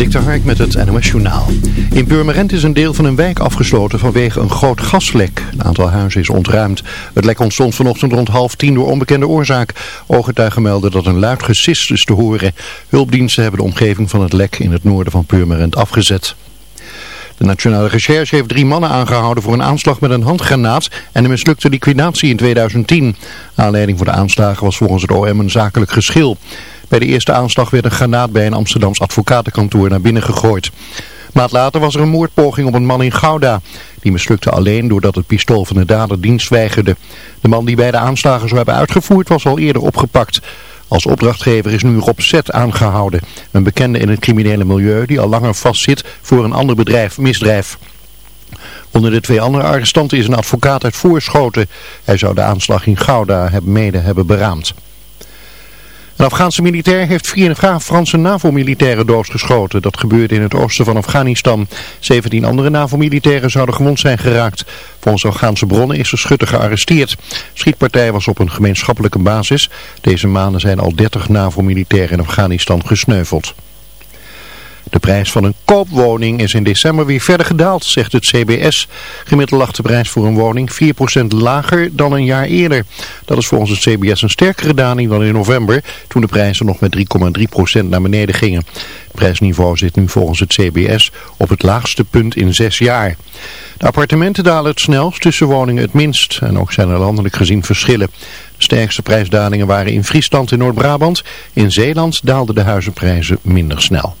Dik Hark met het NOS Journaal. In Purmerend is een deel van een wijk afgesloten vanwege een groot gaslek. Een aantal huizen is ontruimd. Het lek ontstond vanochtend rond half tien door onbekende oorzaak. Ooggetuigen melden dat een luid gesis is te horen. Hulpdiensten hebben de omgeving van het lek in het noorden van Purmerend afgezet. De Nationale Recherche heeft drie mannen aangehouden voor een aanslag met een handgranaat en een mislukte liquidatie in 2010. Aanleiding voor de aanslagen was volgens het OM een zakelijk geschil. Bij de eerste aanslag werd een granaat bij een Amsterdams advocatenkantoor naar binnen gegooid. Maand later was er een moordpoging op een man in Gouda. Die mislukte alleen doordat het pistool van de dader dienst weigerde. De man die beide aanslagen zou hebben uitgevoerd was al eerder opgepakt. Als opdrachtgever is nu Rob Zet aangehouden. Een bekende in het criminele milieu die al langer vastzit voor een ander bedrijf misdrijf. Onder de twee andere arrestanten is een advocaat uit Voorschoten. Hij zou de aanslag in Gouda mede hebben beraamd. Een Afghaanse militair heeft vier Franse NAVO-militairen doodgeschoten. Dat gebeurde in het oosten van Afghanistan. 17 andere NAVO-militairen zouden gewond zijn geraakt. Volgens Afghaanse bronnen is de schutter gearresteerd. Schietpartij was op een gemeenschappelijke basis. Deze maanden zijn al 30 NAVO-militairen in Afghanistan gesneuveld. De prijs van een koopwoning is in december weer verder gedaald, zegt het CBS. Gemiddeld lag de prijs voor een woning 4% lager dan een jaar eerder. Dat is volgens het CBS een sterkere daling dan in november, toen de prijzen nog met 3,3% naar beneden gingen. Het prijsniveau zit nu volgens het CBS op het laagste punt in zes jaar. De appartementen dalen het snelst, tussen woningen het minst. En ook zijn er landelijk gezien verschillen. De sterkste prijsdalingen waren in Friesland en Noord-Brabant. In Zeeland daalden de huizenprijzen minder snel.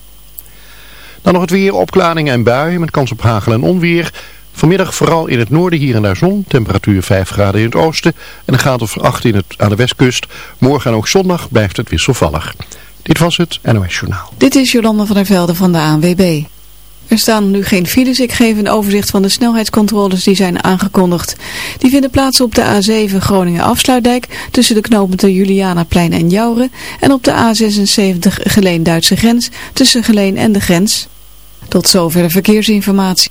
Dan nog het weer, opklaringen en buien met kans op hagel en onweer. Vanmiddag vooral in het noorden hier en daar zon. Temperatuur 5 graden in het oosten en een graad of 8 in het, aan de westkust. Morgen en ook zondag blijft het wisselvallig. Dit was het NOS Journaal. Dit is Jolanda van der Velde van de ANWB. Er staan nu geen files. Ik geef een overzicht van de snelheidscontroles die zijn aangekondigd. Die vinden plaats op de A7 Groningen Afsluitdijk tussen de knooppunten Julianaplein en Jouren. En op de A76 Geleen-Duitse grens tussen Geleen en de grens. Tot zover de verkeersinformatie.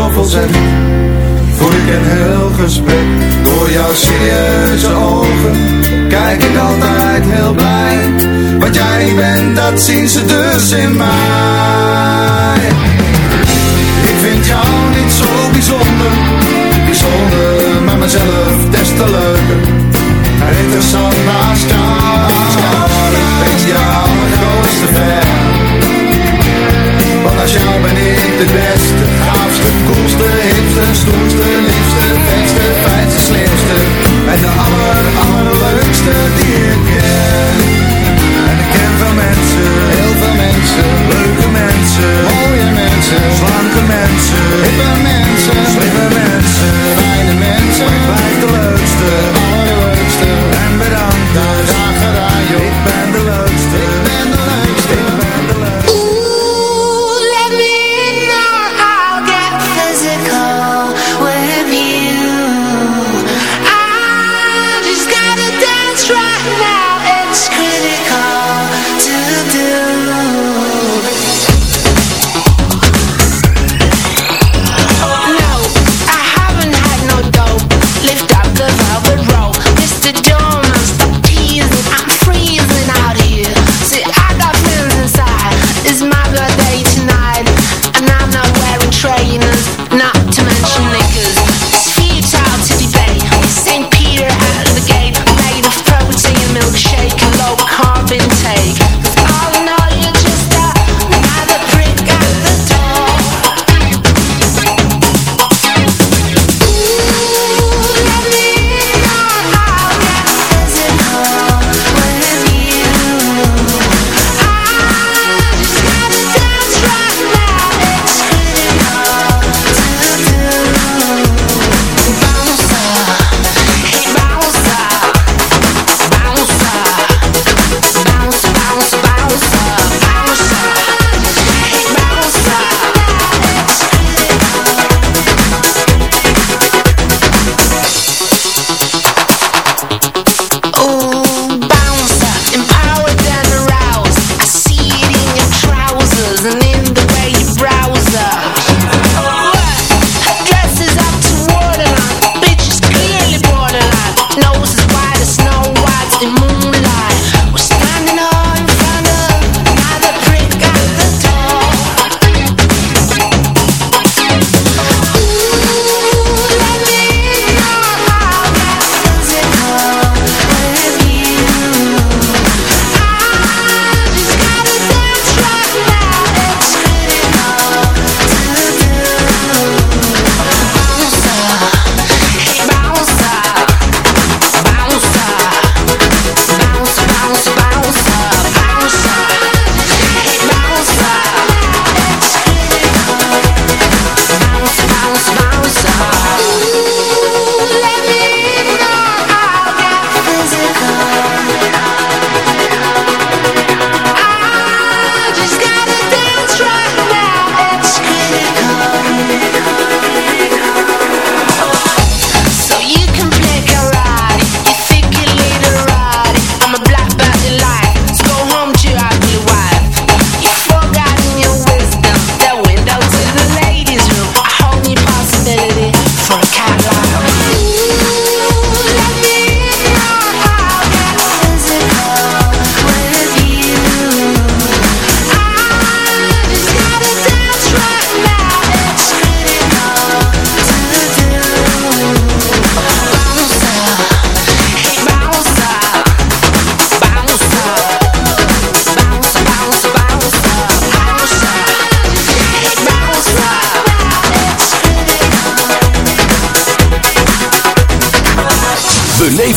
zoveel zegt Voel ik een heel gesprek. Door jouw serieuze ogen. Kijk ik altijd heel blij. Wat jij bent, dat zien ze dus in mij. Ik vind jou niet zo bijzonder. Bijzonder, maar mezelf des te leuker. Interessant naast jou. Ik ben jou mijn grootste ver, Want als jou ben ik de beste koelste, hipste, stoerste, liefste, beste, fijnste, slimste. En de aller, allerleukste die ik ken. En ik ken veel mensen, heel veel mensen. Leuke mensen, mooie mensen, slanke mensen, hippe mensen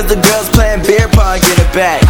Cause the girls playing beer pong in the back.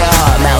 your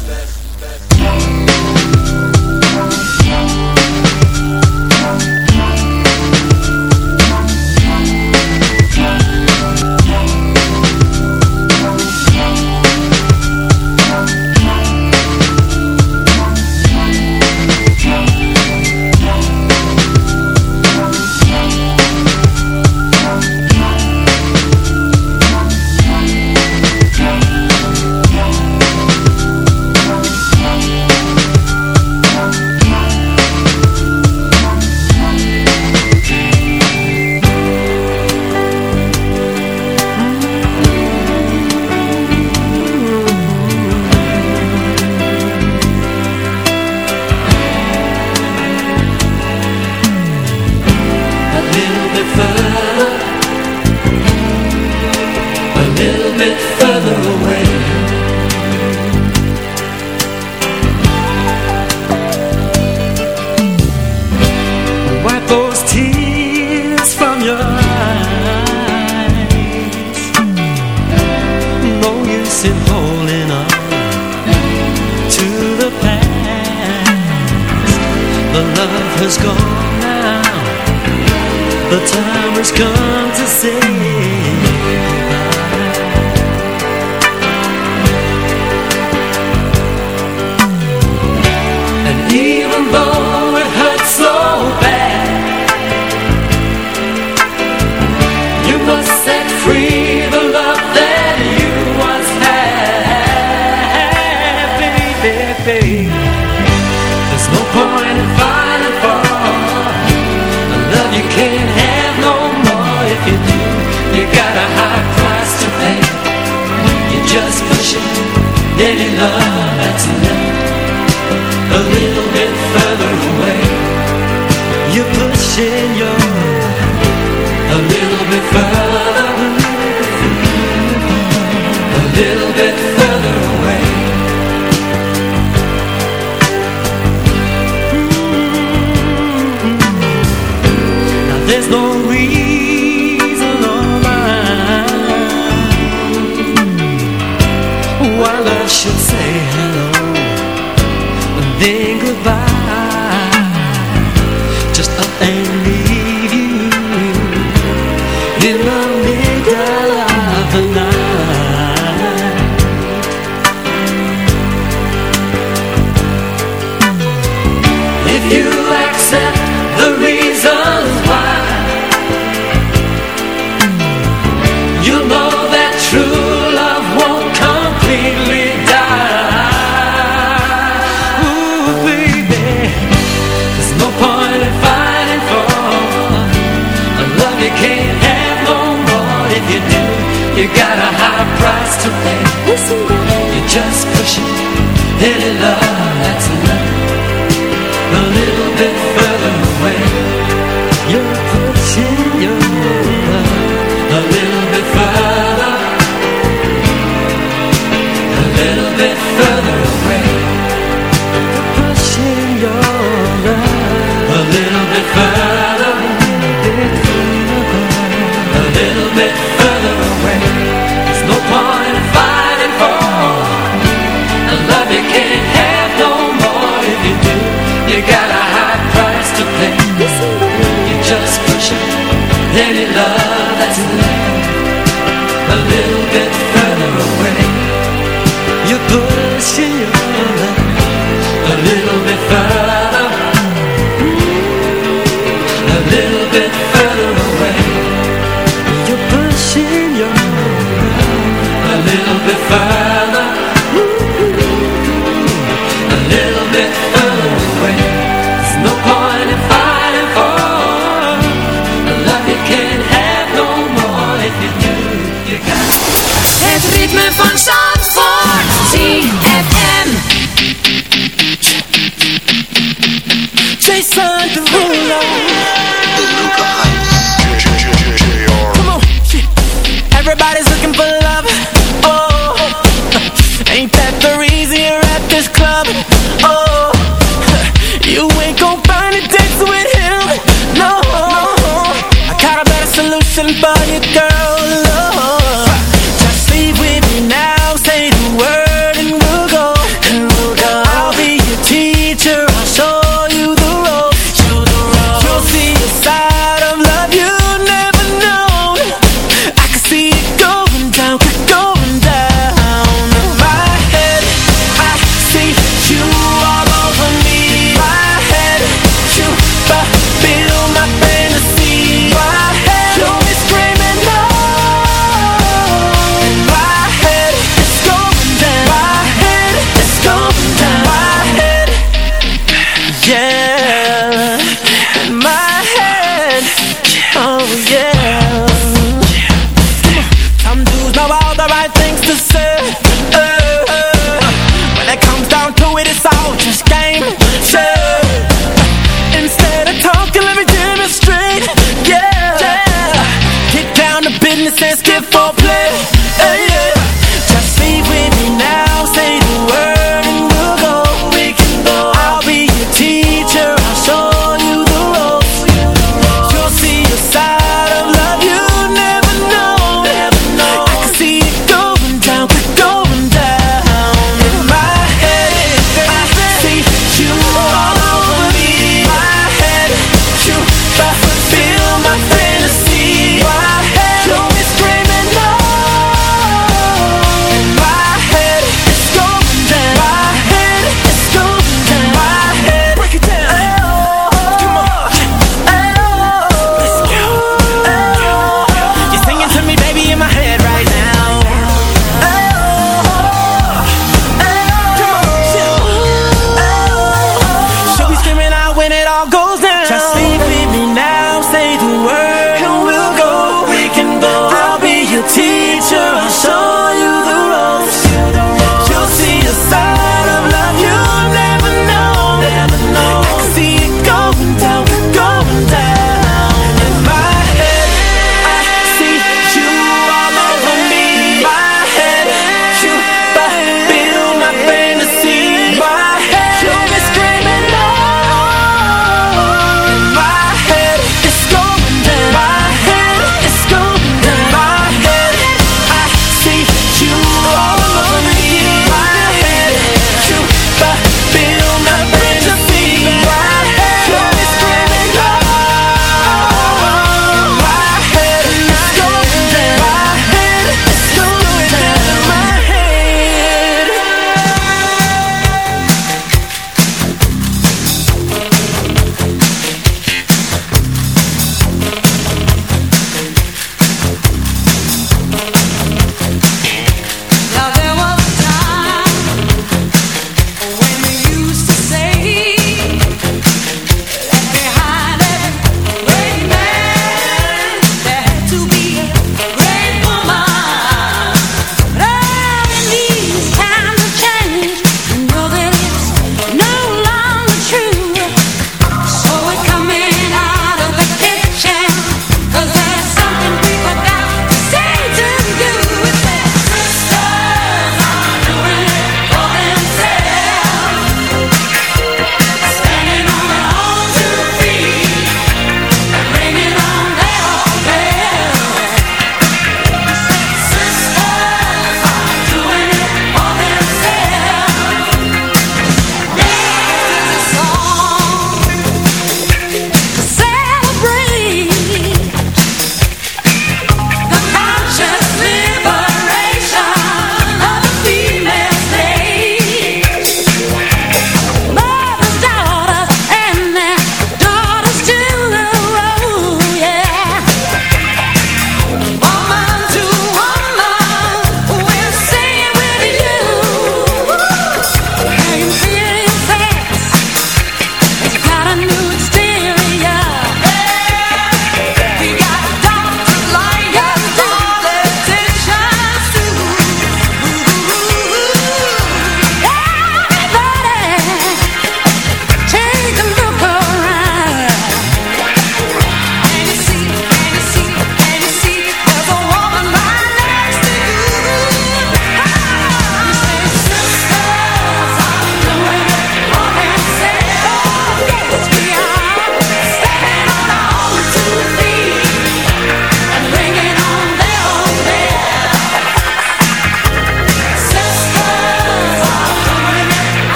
daily love that's never You got a high price to pay. Listen, baby. You just push it. Hit it up.